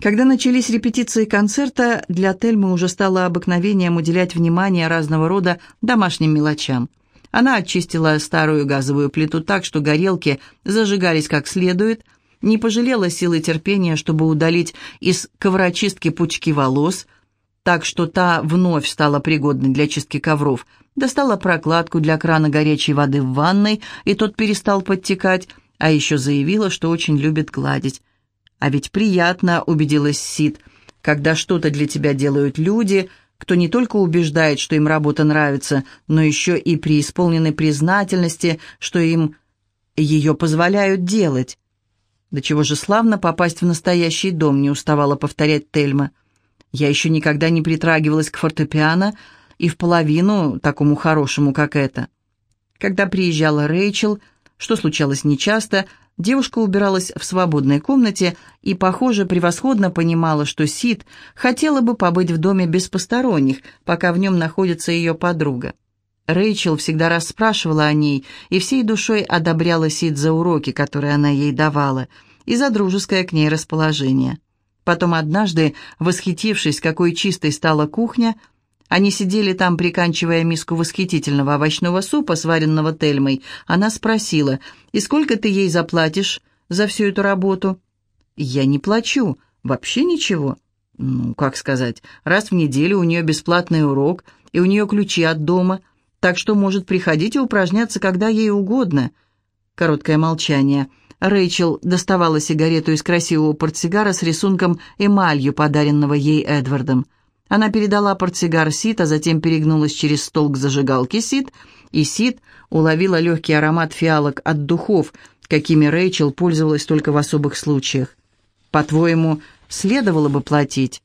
Когда начались репетиции концерта, для Тельмы уже стало обыкновением уделять внимание разного рода домашним мелочам. Она очистила старую газовую плиту так, что горелки зажигались как следует, не пожалела силы терпения, чтобы удалить из коврочистки пучки волос, так что та вновь стала пригодной для чистки ковров, достала прокладку для крана горячей воды в ванной, и тот перестал подтекать, а еще заявила, что очень любит гладить. А ведь приятно, убедилась Сид, когда что-то для тебя делают люди, кто не только убеждает, что им работа нравится, но еще и преисполнены признательности, что им ее позволяют делать. «Да чего же славно попасть в настоящий дом», — не уставала повторять Тельма. «Я еще никогда не притрагивалась к фортепиано и в половину такому хорошему, как это». Когда приезжала Рэйчел, что случалось нечасто, Девушка убиралась в свободной комнате и, похоже, превосходно понимала, что Сид хотела бы побыть в доме без посторонних, пока в нем находится ее подруга. Рэйчел всегда расспрашивала о ней и всей душой одобряла Сид за уроки, которые она ей давала, и за дружеское к ней расположение. Потом однажды, восхитившись, какой чистой стала кухня, они сидели там, приканчивая миску восхитительного овощного супа, сваренного Тельмой. Она спросила, «И сколько ты ей заплатишь за всю эту работу?» «Я не плачу. Вообще ничего». «Ну, как сказать, раз в неделю у нее бесплатный урок, и у нее ключи от дома, так что может приходить и упражняться, когда ей угодно». Короткое молчание. Рэйчел доставала сигарету из красивого портсигара с рисунком эмалью, подаренного ей Эдвардом. Она передала портсигар Сид, а затем перегнулась через стол к зажигалке Сид, и Сид уловила легкий аромат фиалок от духов, какими Рэйчел пользовалась только в особых случаях. «По-твоему, следовало бы платить?»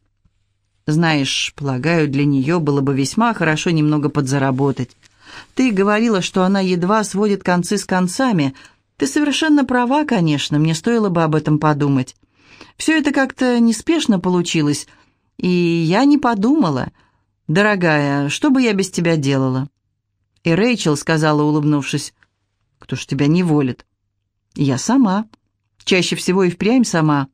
«Знаешь, полагаю, для нее было бы весьма хорошо немного подзаработать. Ты говорила, что она едва сводит концы с концами. Ты совершенно права, конечно, мне стоило бы об этом подумать. Все это как-то неспешно получилось» И я не подумала. «Дорогая, что бы я без тебя делала?» И Рэйчел сказала, улыбнувшись, «Кто ж тебя не волит?» «Я сама. Чаще всего и впрямь сама».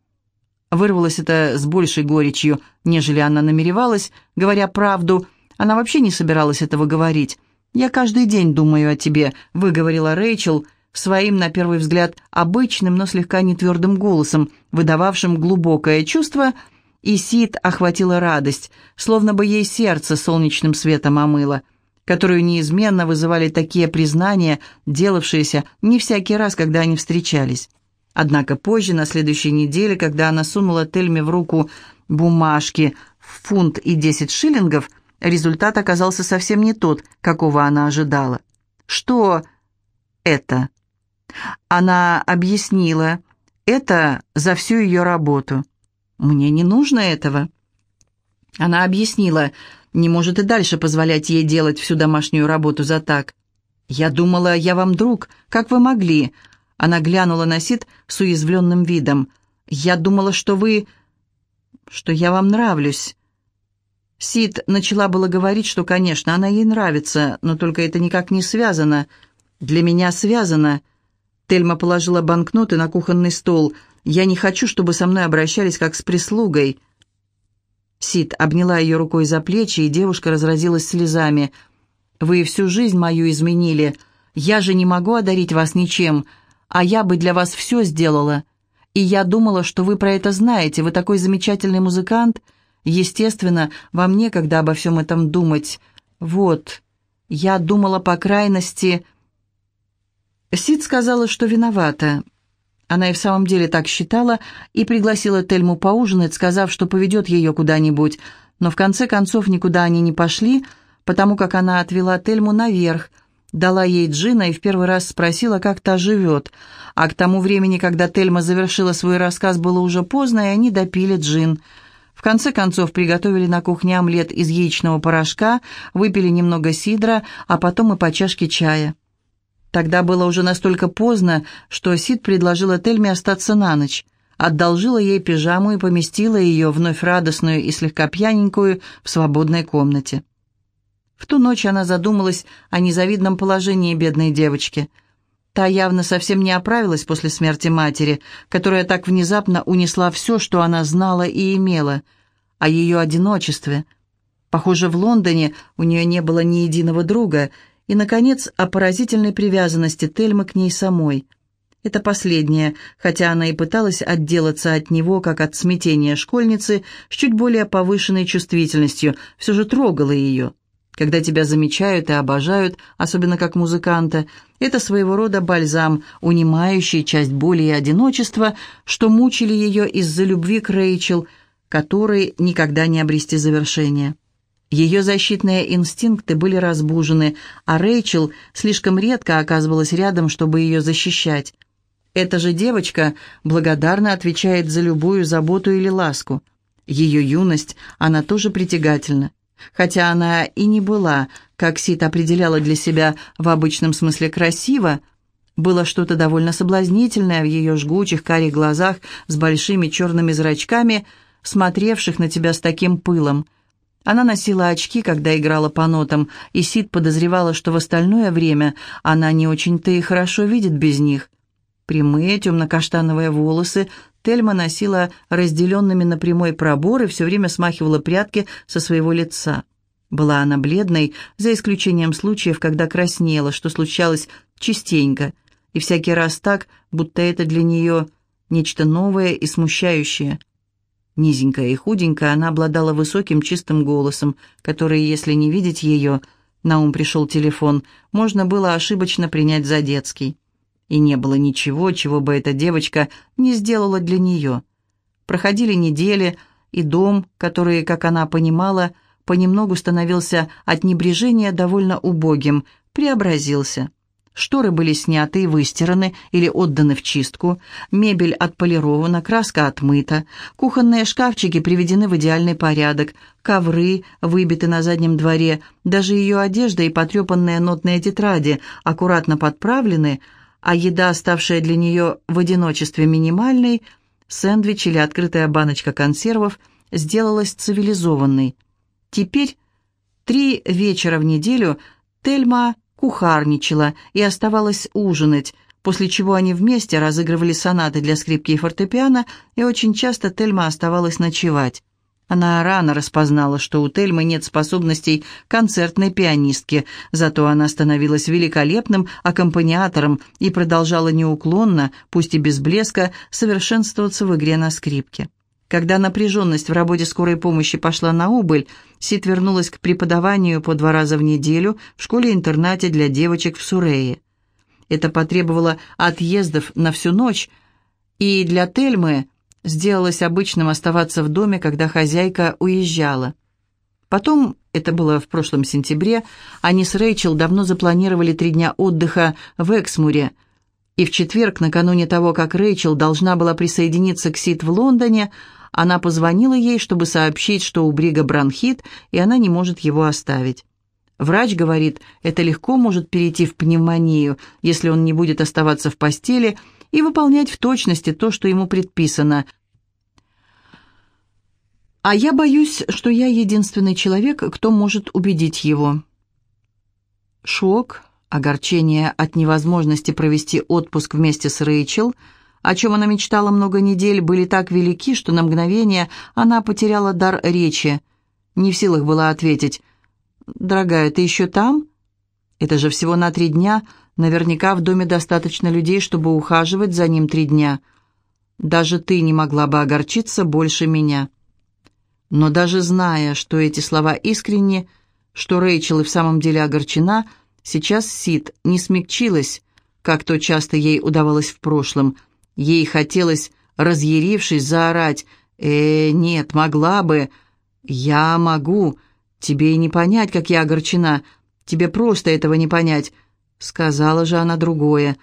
Вырвалось это с большей горечью, нежели она намеревалась, говоря правду. Она вообще не собиралась этого говорить. «Я каждый день думаю о тебе», — выговорила Рэйчел своим, на первый взгляд, обычным, но слегка нетвердым голосом, выдававшим глубокое чувство — и Сид охватила радость, словно бы ей сердце солнечным светом омыло, которую неизменно вызывали такие признания, делавшиеся не всякий раз, когда они встречались. Однако позже, на следующей неделе, когда она сунула Тельме в руку бумажки в фунт и десять шиллингов, результат оказался совсем не тот, какого она ожидала. Что это? Она объяснила, это за всю ее работу. «Мне не нужно этого». Она объяснила, не может и дальше позволять ей делать всю домашнюю работу за так. «Я думала, я вам друг, как вы могли?» Она глянула на Сид с уязвленным видом. «Я думала, что вы... что я вам нравлюсь». Сид начала было говорить, что, конечно, она ей нравится, но только это никак не связано. «Для меня связано». Тельма положила банкноты на кухонный стол – я не хочу, чтобы со мной обращались как с прислугой». Сид обняла ее рукой за плечи, и девушка разразилась слезами. «Вы всю жизнь мою изменили. Я же не могу одарить вас ничем, а я бы для вас все сделала. И я думала, что вы про это знаете. Вы такой замечательный музыкант. Естественно, вам некогда обо всем этом думать. Вот, я думала по крайности...» Сид сказала, что виновата. Она и в самом деле так считала и пригласила Тельму поужинать, сказав, что поведет ее куда-нибудь. Но в конце концов никуда они не пошли, потому как она отвела Тельму наверх, дала ей джина и в первый раз спросила, как та живет. А к тому времени, когда Тельма завершила свой рассказ, было уже поздно, и они допили джин. В конце концов приготовили на кухне омлет из яичного порошка, выпили немного сидра, а потом и по чашке чая. Тогда было уже настолько поздно, что Сид предложила Тельме остаться на ночь. Одолжила ей пижаму и поместила ее, вновь радостную и слегка пьяненькую, в свободной комнате. В ту ночь она задумалась о незавидном положении бедной девочки. Та явно совсем не оправилась после смерти матери, которая так внезапно унесла все, что она знала и имела, о ее одиночестве. Похоже, в Лондоне у нее не было ни единого друга, и, наконец, о поразительной привязанности Тельмы к ней самой. Это последнее, хотя она и пыталась отделаться от него, как от смятения школьницы, с чуть более повышенной чувствительностью, все же трогало ее. Когда тебя замечают и обожают, особенно как музыканта, это своего рода бальзам, унимающий часть боли и одиночества, что мучили ее из-за любви к Рэйчел, которой никогда не обрести завершения. Ее защитные инстинкты были разбужены, а Рэйчел слишком редко оказывалась рядом, чтобы ее защищать. Эта же девочка благодарно отвечает за любую заботу или ласку. Ее юность, она тоже притягательна. Хотя она и не была, как Сид определяла для себя в обычном смысле красиво, было что-то довольно соблазнительное в ее жгучих карих глазах с большими черными зрачками, смотревших на тебя с таким пылом. Она носила очки, когда играла по нотам, и Сид подозревала, что в остальное время она не очень-то и хорошо видит без них. Прямые темно-каштановые волосы Тельма носила разделенными на прямой пробор и все время смахивала прятки со своего лица. Была она бледной, за исключением случаев, когда краснела, что случалось частенько, и всякий раз так, будто это для нее нечто новое и смущающее. Низенькая и худенькая, она обладала высоким чистым голосом, который, если не видеть ее, на ум пришел телефон, можно было ошибочно принять за детский и не было ничего, чего бы эта девочка не сделала для нее. Проходили недели, и дом, который, как она понимала, понемногу становился от небрежения довольно убогим, преобразился. Шторы были сняты и выстираны или отданы в чистку, мебель отполирована, краска отмыта, кухонные шкафчики приведены в идеальный порядок, ковры выбиты на заднем дворе, даже ее одежда и потрепанные нотные тетради аккуратно подправлены, а еда, ставшая для нее в одиночестве минимальной, сэндвич или открытая баночка консервов, сделалась цивилизованной. Теперь три вечера в неделю Тельма кухарничала и оставалась ужинать, после чего они вместе разыгрывали сонаты для скрипки и фортепиано, и очень часто Тельма оставалась ночевать. Она рано распознала, что у Тельмы нет способностей концертной пианистки, зато она становилась великолепным аккомпаниатором и продолжала неуклонно, пусть и без блеска, совершенствоваться в игре на скрипке. Когда напряженность в работе скорой помощи пошла на убыль, Сид вернулась к преподаванию по два раза в неделю в школе-интернате для девочек в Сурее. Это потребовало отъездов на всю ночь, и для Тельмы сделалось обычным оставаться в доме, когда хозяйка уезжала. Потом, это было в прошлом сентябре, они с Рэйчел давно запланировали три дня отдыха в Эксмуре, и в четверг, накануне того, как Рэйчел должна была присоединиться к Сид в Лондоне, она позвонила ей, чтобы сообщить, что у Брига бронхит, и она не может его оставить. Врач говорит, это легко может перейти в пневмонию, если он не будет оставаться в постели и выполнять в точности то, что ему предписано. А я боюсь, что я единственный человек, кто может убедить его. Шок, огорчение от невозможности провести отпуск вместе с Рэйчел, о чем она мечтала много недель, были так велики, что на мгновение она потеряла дар речи. Не в силах была ответить. «Дорогая, ты еще там?» «Это же всего на три дня», Наверняка в доме достаточно людей, чтобы ухаживать за ним три дня. Даже ты не могла бы огорчиться больше меня. Но даже зная, что эти слова искренни, что Рэйчел и в самом деле огорчена, сейчас Сид не смягчилась, как то часто ей удавалось в прошлом. Ей хотелось, разъярившись, заорать «Э, нет, могла бы. Я могу. Тебе и не понять, как я огорчена. Тебе просто этого не понять. Сказала же она другое.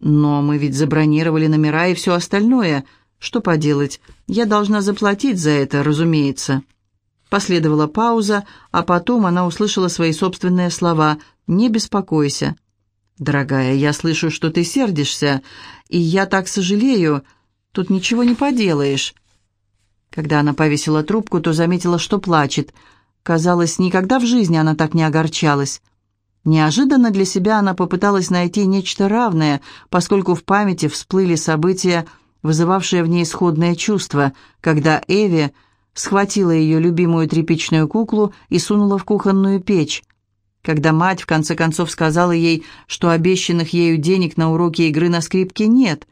Но мы ведь забронировали номера и все остальное. Что поделать? Я должна заплатить за это, разумеется. Последовала пауза, а потом она услышала свои собственные слова «Не беспокойся». «Дорогая, я слышу, что ты сердишься, и я так сожалею. Тут ничего не поделаешь». Когда она повесила трубку, то заметила, что плачет. Казалось, никогда в жизни она так не огорчалась. Неожиданно для себя она попыталась найти нечто равное, поскольку в памяти всплыли события, вызывавшие в ней сходное чувство, когда Эви схватила ее любимую тряпичную куклу и сунула в кухонную печь. Когда мать в конце концов сказала ей, что обещанных ею денег на уроки игры на скрипке нет.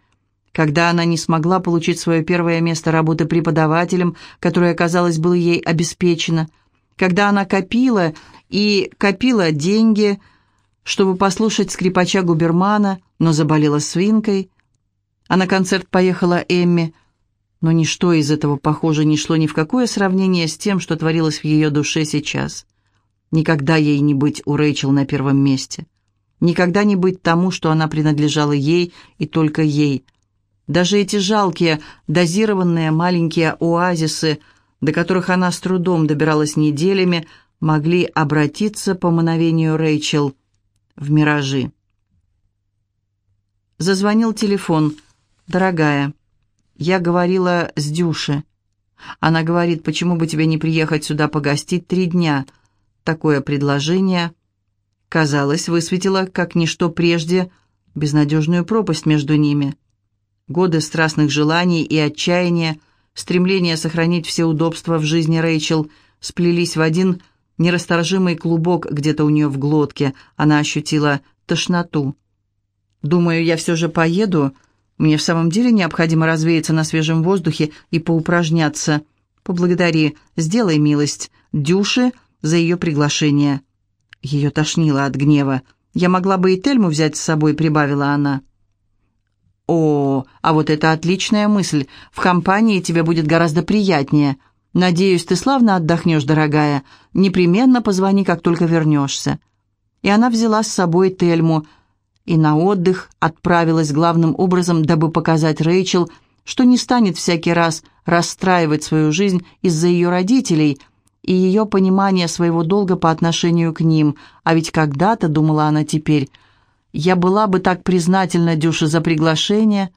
Когда она не смогла получить свое первое место работы преподавателем, которое, казалось, было ей обеспечено. Когда она копила и копила деньги, чтобы послушать скрипача Губермана, но заболела свинкой. А на концерт поехала Эмми, но ничто из этого, похоже, не шло ни в какое сравнение с тем, что творилось в ее душе сейчас. Никогда ей не быть у Рэйчел на первом месте. Никогда не быть тому, что она принадлежала ей и только ей. Даже эти жалкие, дозированные маленькие оазисы, до которых она с трудом добиралась неделями, могли обратиться по мановению Рэйчел в миражи. Зазвонил телефон. «Дорогая, я говорила с Дюше. Она говорит, почему бы тебе не приехать сюда погостить три дня?» Такое предложение, казалось, высветило, как ничто прежде, безнадежную пропасть между ними. Годы страстных желаний и отчаяния, стремление сохранить все удобства в жизни Рэйчел сплелись в один нерасторжимый клубок где-то у нее в глотке. Она ощутила тошноту. «Думаю, я все же поеду», мне в самом деле необходимо развеяться на свежем воздухе и поупражняться. Поблагодари, сделай милость Дюше за ее приглашение. Ее тошнило от гнева. «Я могла бы и Тельму взять с собой», — прибавила она. «О, а вот это отличная мысль. В компании тебе будет гораздо приятнее. Надеюсь, ты славно отдохнешь, дорогая. Непременно позвони, как только вернешься». И она взяла с собой Тельму — и на отдых отправилась главным образом, дабы показать Рэйчел, что не станет всякий раз расстраивать свою жизнь из-за ее родителей и ее понимания своего долга по отношению к ним. А ведь когда-то, думала она теперь, я была бы так признательна Дюше за приглашение,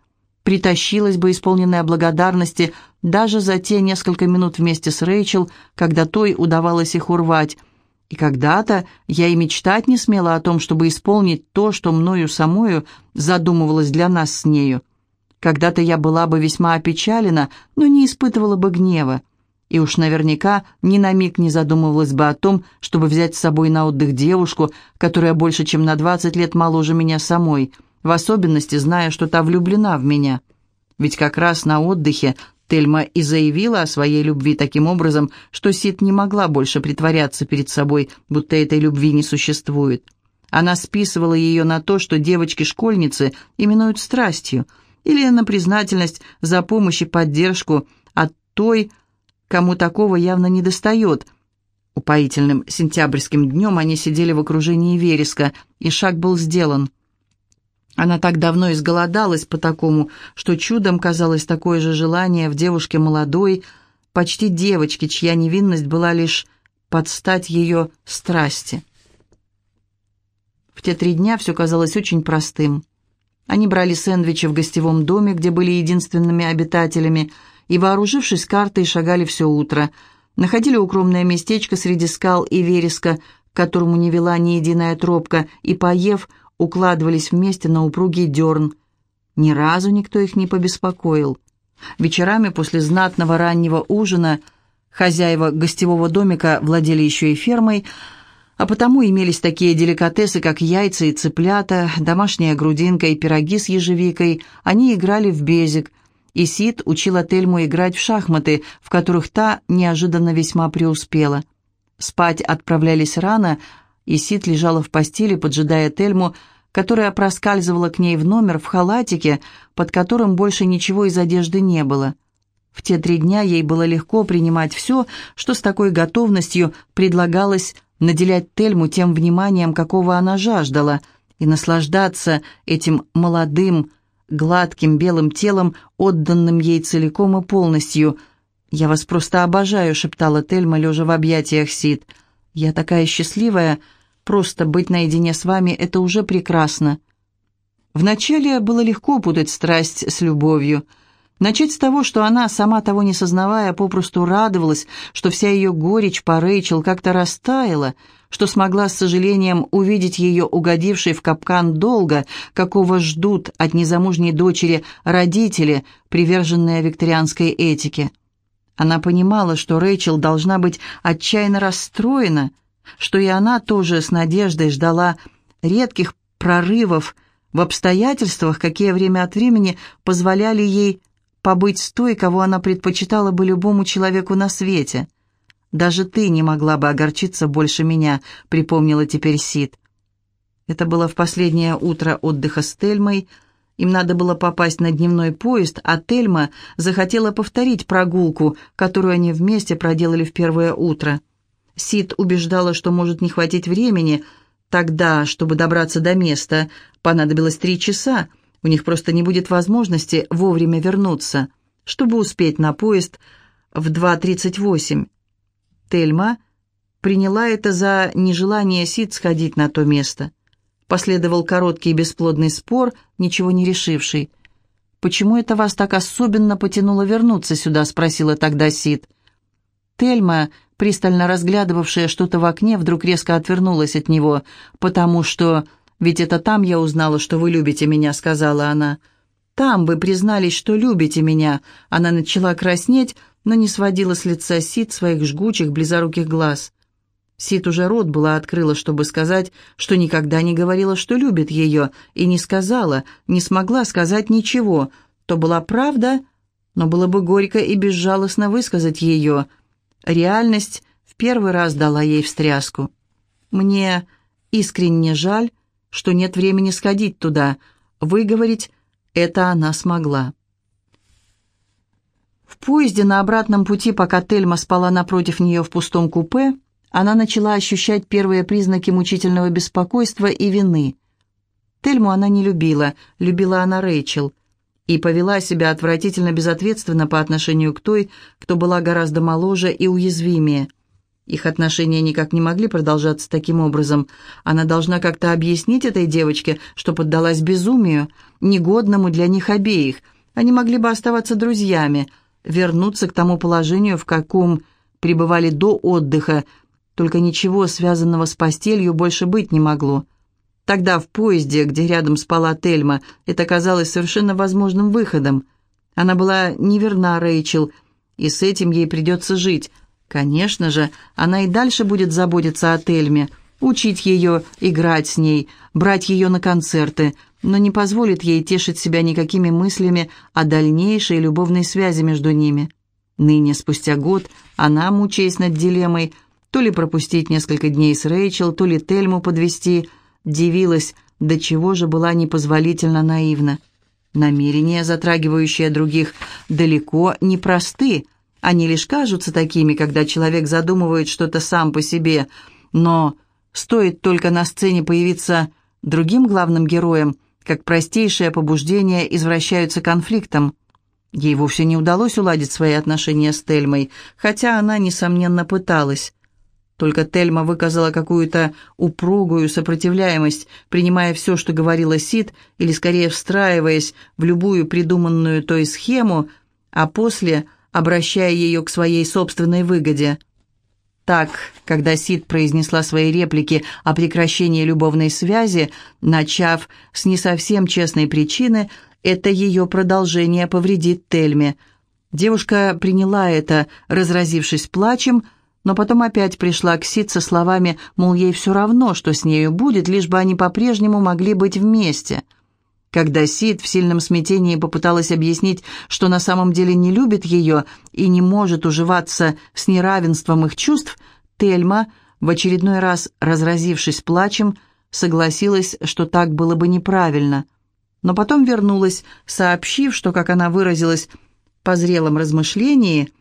притащилась бы исполненная благодарности даже за те несколько минут вместе с Рэйчел, когда той удавалось их урвать, и когда-то я и мечтать не смела о том, чтобы исполнить то, что мною самою задумывалось для нас с нею. Когда-то я была бы весьма опечалена, но не испытывала бы гнева. И уж наверняка ни на миг не задумывалась бы о том, чтобы взять с собой на отдых девушку, которая больше, чем на двадцать лет моложе меня самой, в особенности зная, что та влюблена в меня. Ведь как раз на отдыхе Тельма и заявила о своей любви таким образом, что Сид не могла больше притворяться перед собой, будто этой любви не существует. Она списывала ее на то, что девочки-школьницы именуют страстью, или на признательность за помощь и поддержку от той, кому такого явно не достает. Упоительным сентябрьским днем они сидели в окружении вереска, и шаг был сделан. Она так давно изголодалась по такому, что чудом казалось такое же желание в девушке молодой, почти девочке, чья невинность была лишь под стать ее страсти. В те три дня все казалось очень простым. Они брали сэндвичи в гостевом доме, где были единственными обитателями, и, вооружившись картой, шагали все утро. Находили укромное местечко среди скал и вереска, к которому не вела ни единая тропка, и, поев, укладывались вместе на упругий дерн. Ни разу никто их не побеспокоил. Вечерами после знатного раннего ужина хозяева гостевого домика владели еще и фермой, а потому имелись такие деликатесы, как яйца и цыплята, домашняя грудинка и пироги с ежевикой. Они играли в безик, и Сид учила Тельму играть в шахматы, в которых та неожиданно весьма преуспела. Спать отправлялись рано, и Сид лежала в постели, поджидая Тельму, которая проскальзывала к ней в номер в халатике, под которым больше ничего из одежды не было. В те три дня ей было легко принимать все, что с такой готовностью предлагалось наделять Тельму тем вниманием, какого она жаждала, и наслаждаться этим молодым, гладким белым телом, отданным ей целиком и полностью. «Я вас просто обожаю», — шептала Тельма, лежа в объятиях Сид. «Я такая счастливая», — Просто быть наедине с вами — это уже прекрасно. Вначале было легко путать страсть с любовью. Начать с того, что она, сама того не сознавая, попросту радовалась, что вся ее горечь по Рэйчел как-то растаяла, что смогла с сожалением увидеть ее угодившей в капкан долго, какого ждут от незамужней дочери родители, приверженные викторианской этике. Она понимала, что Рэйчел должна быть отчаянно расстроена, что и она тоже с надеждой ждала редких прорывов в обстоятельствах, какие время от времени позволяли ей побыть с той, кого она предпочитала бы любому человеку на свете. «Даже ты не могла бы огорчиться больше меня», — припомнила теперь Сид. Это было в последнее утро отдыха с Тельмой. Им надо было попасть на дневной поезд, а Тельма захотела повторить прогулку, которую они вместе проделали в первое утро. Сид убеждала, что может не хватить времени. Тогда, чтобы добраться до места, понадобилось три часа. У них просто не будет возможности вовремя вернуться, чтобы успеть на поезд в 2.38. Тельма приняла это за нежелание Сид сходить на то место. Последовал короткий и бесплодный спор, ничего не решивший. «Почему это вас так особенно потянуло вернуться сюда?» — спросила тогда Сид. Тельма, пристально разглядывавшая что-то в окне, вдруг резко отвернулась от него, потому что... «Ведь это там я узнала, что вы любите меня», — сказала она. «Там вы признались, что любите меня». Она начала краснеть, но не сводила с лица Сид своих жгучих, близоруких глаз. Сид уже рот была открыла, чтобы сказать, что никогда не говорила, что любит ее, и не сказала, не смогла сказать ничего. То была правда, но было бы горько и безжалостно высказать ее. Реальность в первый раз дала ей встряску. «Мне искренне жаль, что нет времени сходить туда», выговорить это она смогла. В поезде на обратном пути, пока Тельма спала напротив нее в пустом купе, она начала ощущать первые признаки мучительного беспокойства и вины. Тельму она не любила, любила она Рэйчел, и повела себя отвратительно безответственно по отношению к той, кто была гораздо моложе и уязвимее. Их отношения никак не могли продолжаться таким образом. Она должна как-то объяснить этой девочке, что поддалась безумию, негодному для них обеих. Они могли бы оставаться друзьями – вернуться к тому положению, в каком пребывали до отдыха, только ничего связанного с постелью больше быть не могло. Тогда в поезде, где рядом спала Тельма, это казалось совершенно возможным выходом. Она была неверна Рэйчел, и с этим ей придется жить. Конечно же, она и дальше будет заботиться о Тельме, учить ее, играть с ней, брать ее на концерты – но не позволит ей тешить себя никакими мыслями о дальнейшей любовной связи между ними. Ныне, спустя год, она, мучаясь над дилеммой, то ли пропустить несколько дней с Рэйчел, то ли Тельму подвести, дивилась, до чего же была непозволительно наивна. Намерения, затрагивающие других, далеко не просты. Они лишь кажутся такими, когда человек задумывает что-то сам по себе, но стоит только на сцене появиться другим главным героем – как простейшие побуждения извращаются конфликтом. Ей вовсе не удалось уладить свои отношения с Тельмой, хотя она, несомненно, пыталась. Только Тельма выказала какую-то упругую сопротивляемость, принимая все, что говорила Сид, или скорее встраиваясь в любую придуманную той схему, а после обращая ее к своей собственной выгоде. Так, когда Сид произнесла свои реплики о прекращении любовной связи, начав с не совсем честной причины, это ее продолжение повредит Тельме. Девушка приняла это, разразившись плачем, но потом опять пришла к Сид со словами, мол, ей все равно, что с нею будет, лишь бы они по-прежнему могли быть вместе – когда Сид в сильном смятении попыталась объяснить, что на самом деле не любит ее и не может уживаться с неравенством их чувств, Тельма, в очередной раз разразившись плачем, согласилась, что так было бы неправильно. Но потом вернулась, сообщив, что, как она выразилась, по зрелом размышлении,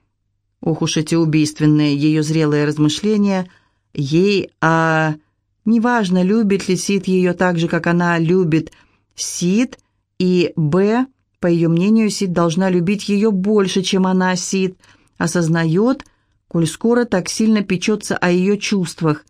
ох уж эти убийственные ее зрелые размышления, ей, а неважно, любит ли Сид ее так же, как она любит – Сид, и Б, по ее мнению, Сид должна любить ее больше, чем она, Сид, осознает, коль скоро так сильно печется о ее чувствах.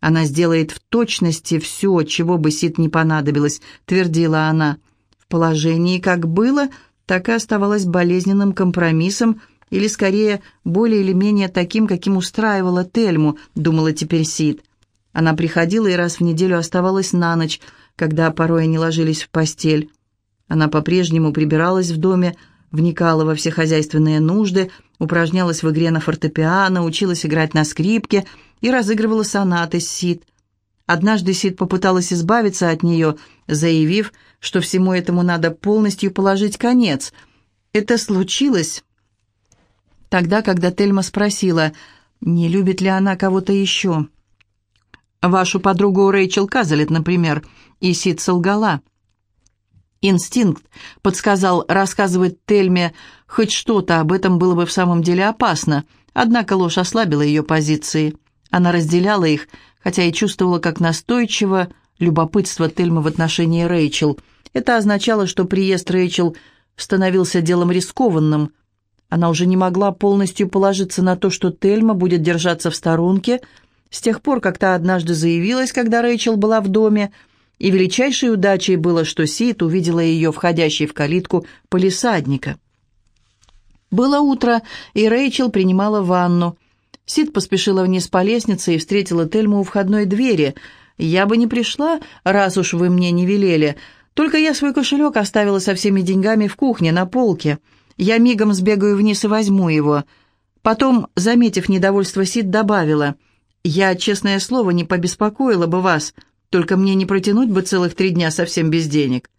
Она сделает в точности все, чего бы Сид не понадобилось, твердила она. В положении как было, так и оставалось болезненным компромиссом, или, скорее, более или менее таким, каким устраивала Тельму, думала теперь Сид. Она приходила и раз в неделю оставалась на ночь, когда порой они ложились в постель. Она по-прежнему прибиралась в доме, вникала во все хозяйственные нужды, упражнялась в игре на фортепиано, училась играть на скрипке и разыгрывала сонаты Сид. Однажды Сид попыталась избавиться от нее, заявив, что всему этому надо полностью положить конец. Это случилось тогда, когда Тельма спросила, не любит ли она кого-то еще. Вашу подругу Рэйчел Казалет, например, и Сид солгала. Инстинкт подсказал рассказывать Тельме хоть что-то, об этом было бы в самом деле опасно, однако ложь ослабила ее позиции. Она разделяла их, хотя и чувствовала, как настойчиво любопытство Тельмы в отношении Рэйчел. Это означало, что приезд Рэйчел становился делом рискованным. Она уже не могла полностью положиться на то, что Тельма будет держаться в сторонке, с тех пор, как та однажды заявилась, когда Рэйчел была в доме, и величайшей удачей было, что Сид увидела ее входящей в калитку полисадника. Было утро, и Рэйчел принимала ванну. Сид поспешила вниз по лестнице и встретила Тельму у входной двери. «Я бы не пришла, раз уж вы мне не велели. Только я свой кошелек оставила со всеми деньгами в кухне на полке. Я мигом сбегаю вниз и возьму его». Потом, заметив недовольство Сид, добавила, «Я, честное слово, не побеспокоила бы вас». Только мне не протянуть бы целых три дня совсем без денег.